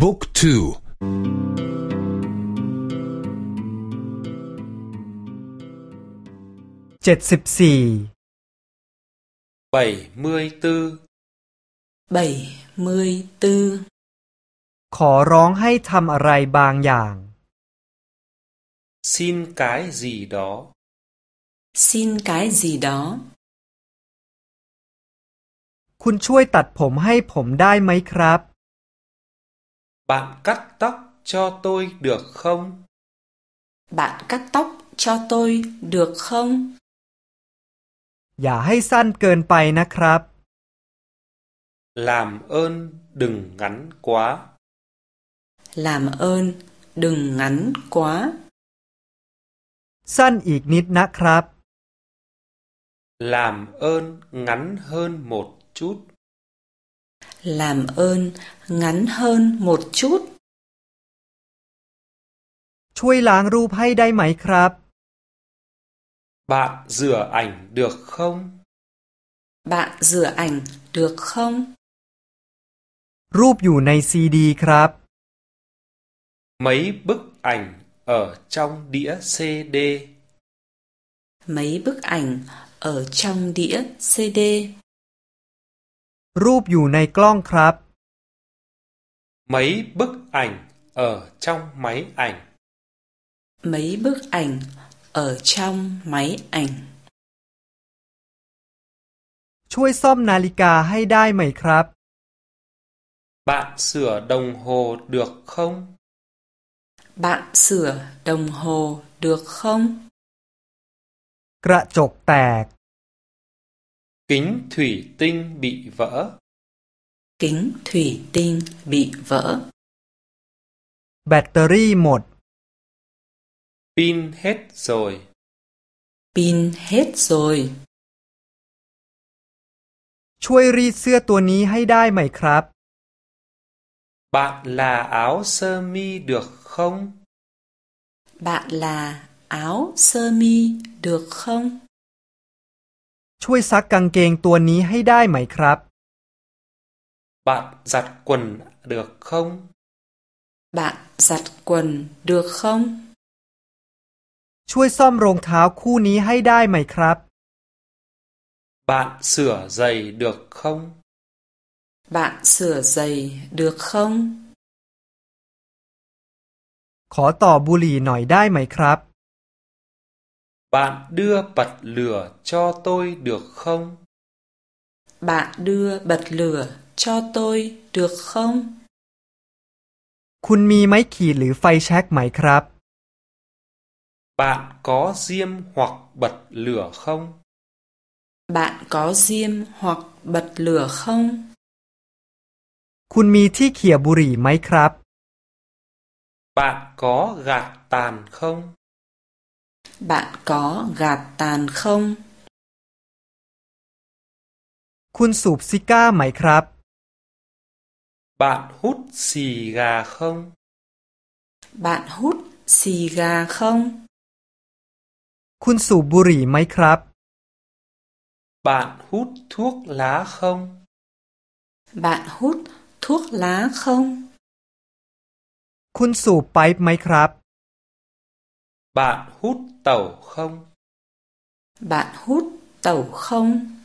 บุ๊กทูเจ็ดสิบสี่ bảy mươi tư bảy mươi tư ขอร้องให้ทำอะไรบางอย่าง xin cái gì đó xin cái gì đó คุณช่วยตัดผมให้ผมได้ไหมครับ bạn cắt tóc cho tôi được không bạn cắt tóc cho tôi được không อย่าให้สั้นเกินไปนะครับ làm ơn đừng ngắn quá làm ơn đừng ngắn quá สั้นอีกนิดนะครับ làm ơn ngắn hơn một chút làm ơn ngắn hơn một chút ช่วยล้างรูปให้ได้ไหมครับ bạn rửa ảnh được không bạn rửa ảnh được không รูปอยู่ในซีดีครับ mấy bức ảnh ở trong đĩa CD mấy bức ảnh ở trong đĩa CD รูปอยู่ในกล้องครับ mấy bức ảnh ở trong máy ảnh mấy bức ảnh ở trong máy ảnh ช่วยซ่อมนาฬิกาให้ได้ไหมครับ bạn sửa đồng hồ được không bạn sửa đồng hồ được không กระจกแตก kính thủy tinh bị vỡ kính thủy tinh bị vỡ แบตเตอรี่หมด pin hết rồi pin hết rồi ช่วยรีดเสื้อตัวนี้ให้ได้ไหมครับ bạn là áo sơ mi được không bạn là áo sơ mi được không ช่วยซักกางเกงตัวนี้ให้ได้ไหมครับ bạn giặt quần được không bạn giặt quần được không ช่วยซ่อมรองเท้าคู่นี้ให้ได้ไหมครับ bạn sửa giày được không bạn sửa giày được không ขอต่อบุหรี่หน่อยได้ไหมครับ bạn đưa bật lửa cho tôi được không bạn đưa bật lửa cho tôi được không คุณมีไม้ขีดหรือไฟแช็กไหมครับ bạn có diêm hoặc bật lửa không bạn có diêm hoặc bật lửa không คุณมีที่เขี่ยบุหรี่ไหมครับ bạn có gạt tàn không Bạn có gạt tàn không คุณสูบซิก้าไหมครับ bạn hút xì gà không bạn hút xì gà không คุณสูบบุหรี่ไหมครับ bạn hút thuốc lá không bạn hút thuốc lá không คุณสูบไปป์ไหมครับ bạn hút tẩu không? Bạn hút tẩu không?